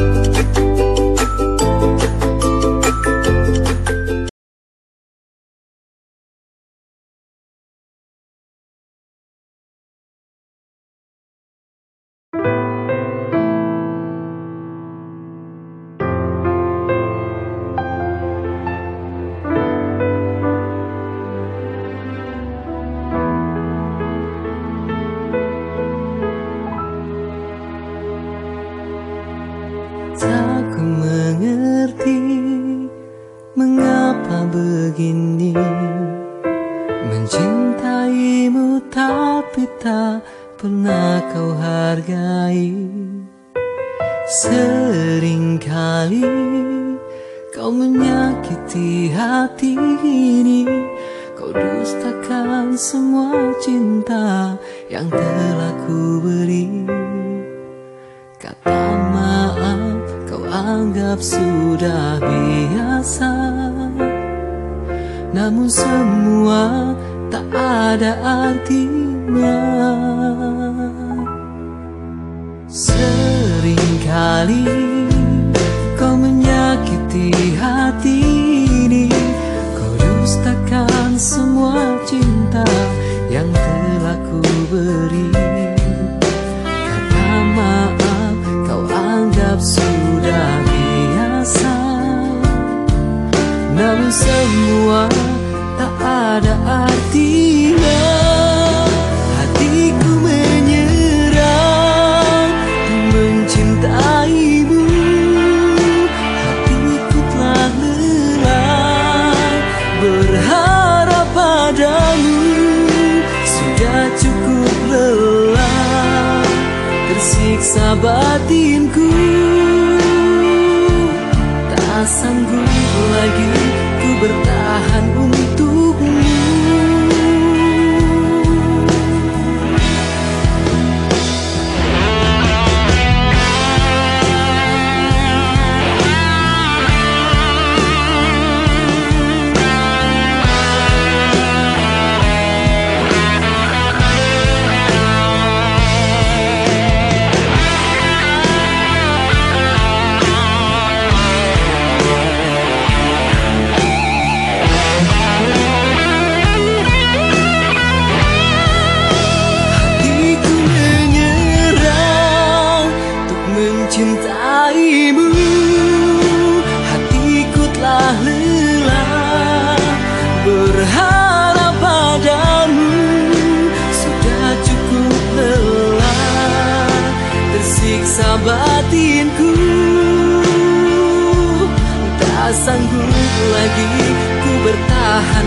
Tak tapi tak pernah kau hargai. Seringkali kau menyakiti hati ini. Kau dustakan semua cinta yang telah ku beri. Kata maaf kau anggap sudah biasa. Namun semua tak ada artinya. Seringkali tersiksa batinku berharap padamu. Sudah cukup lelah tersiksa batinku. Tak sanggup lagi ku bertahan